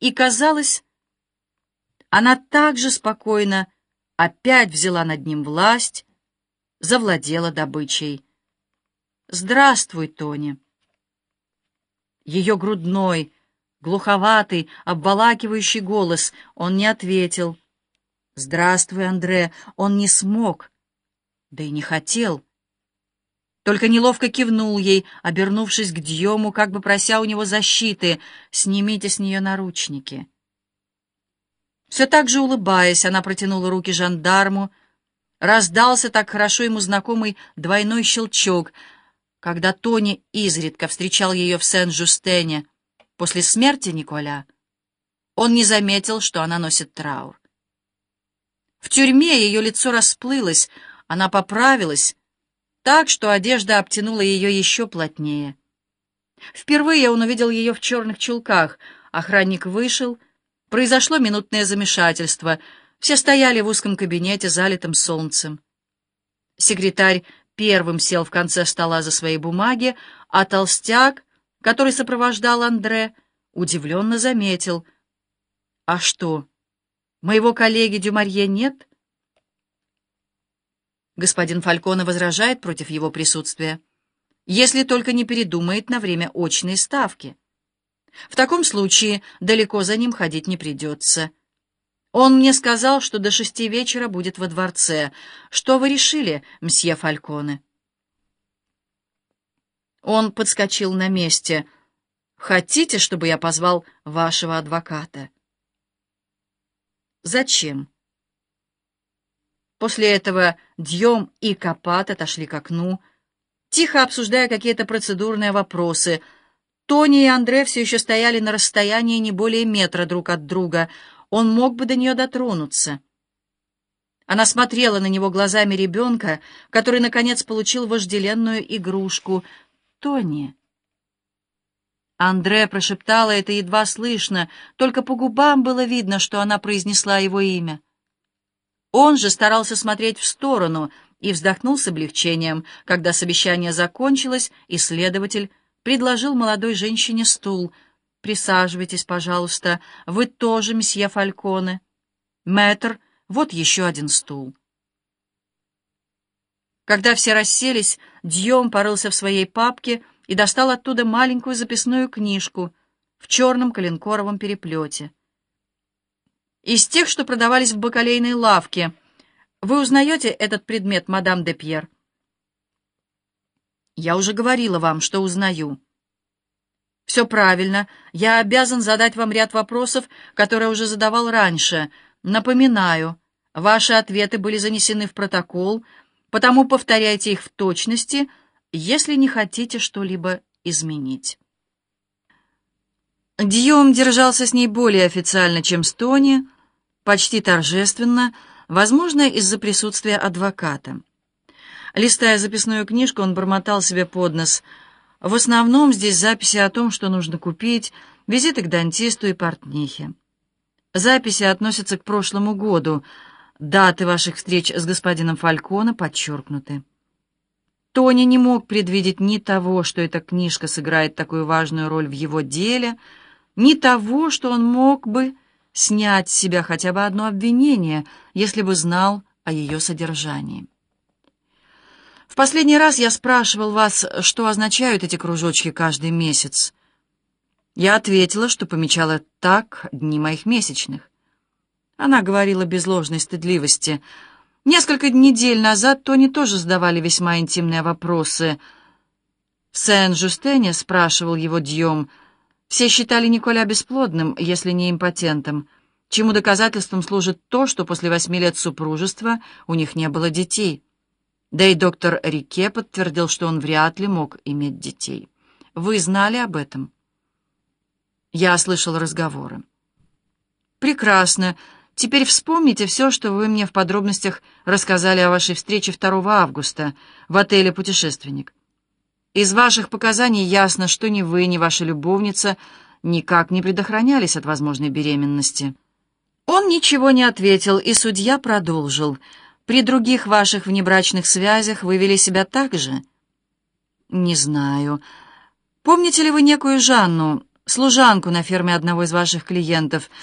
и, казалось, она также спокойно опять взяла над ним власть, завладела добычей. «Здравствуй, Тони!» Ее грудной, глуховатый, обволакивающий голос, он не ответил. «Здравствуй, Андре!» Он не смог, да и не хотел. Только неловко кивнул ей, обернувшись к Дьему, как бы прося у него защиты. «Снимите с нее наручники». Все так же улыбаясь, она протянула руки жандарму. Раздался так хорошо ему знакомый двойной щелчок, когда Тони изредка встречал ее в Сен-Жустене после смерти Николя. Он не заметил, что она носит траур. В тюрьме ее лицо расплылось, она поправилась, так, что одежда обтянула ее еще плотнее. Впервые он увидел ее в черных чулках. Охранник вышел. Произошло минутное замешательство. Все стояли в узком кабинете, залитым солнцем. Секретарь первым сел в конце стола за свои бумаги, а толстяк, который сопровождал Андре, удивленно заметил. «А что, моего коллеги Дюмарье нет?» Господин Фальконе возражает против его присутствия, если только не передумает на время очной ставки. В таком случае далеко за ним ходить не придется. Он мне сказал, что до шести вечера будет во дворце. Что вы решили, мсье Фальконе? Он подскочил на месте. «Хотите, чтобы я позвал вашего адвоката?» «Зачем?» После этого Дьем и Капат отошли к окну, тихо обсуждая какие-то процедурные вопросы. Тони и Андре все еще стояли на расстоянии не более метра друг от друга. Он мог бы до нее дотронуться. Она смотрела на него глазами ребенка, который, наконец, получил вожделенную игрушку. «Тони!» Андре прошептала это едва слышно, только по губам было видно, что она произнесла его имя. Он же старался смотреть в сторону и вздохнул с облегчением, когда совещание закончилось, и следователь предложил молодой женщине стул. «Присаживайтесь, пожалуйста. Вы тоже, месье Фальконе. Мэтр, вот еще один стул». Когда все расселись, Дьем порылся в своей папке и достал оттуда маленькую записную книжку в черном коленкоровом переплете. Из тех, что продавались в бакалейной лавке. Вы узнаете этот предмет, мадам де Пьер? Я уже говорила вам, что узнаю. Все правильно. Я обязан задать вам ряд вопросов, которые уже задавал раньше. Напоминаю, ваши ответы были занесены в протокол, потому повторяйте их в точности, если не хотите что-либо изменить. Дьем держался с ней более официально, чем с Тони, почти торжественно, возможно, из-за присутствия адвоката. Листая записную книжку, он бормотал себе под нос. В основном здесь записи о том, что нужно купить, визиты к дантисту и портнихе. Записи относятся к прошлому году. Даты ваших встреч с господином Фальконе подчеркнуты. Тони не мог предвидеть ни того, что эта книжка сыграет такую важную роль в его деле, ни того, что он мог бы снять с себя хотя бы одно обвинение, если бы знал о ее содержании. В последний раз я спрашивал вас, что означают эти кружочки каждый месяц. Я ответила, что помечала так дни моих месячных. Она говорила без ложной стыдливости. Несколько недель назад Тони тоже задавали весьма интимные вопросы. Сен-Жустене спрашивал его Дьем — все считали Николя бесплодным, если не импотентом, чему доказательством служит то, что после восьми лет супружества у них не было детей. Да и доктор Рике подтвердил, что он вряд ли мог иметь детей. Вы знали об этом? Я слышал разговоры. Прекрасно. Теперь вспомните все, что вы мне в подробностях рассказали о вашей встрече 2 августа в отеле «Путешественник». Из ваших показаний ясно, что ни вы, ни ваша любовница никак не предохранялись от возможной беременности. Он ничего не ответил, и судья продолжил. При других ваших внебрачных связях вы вели себя так же? Не знаю. Помните ли вы некую Жанну, служанку на ферме одного из ваших клиентов,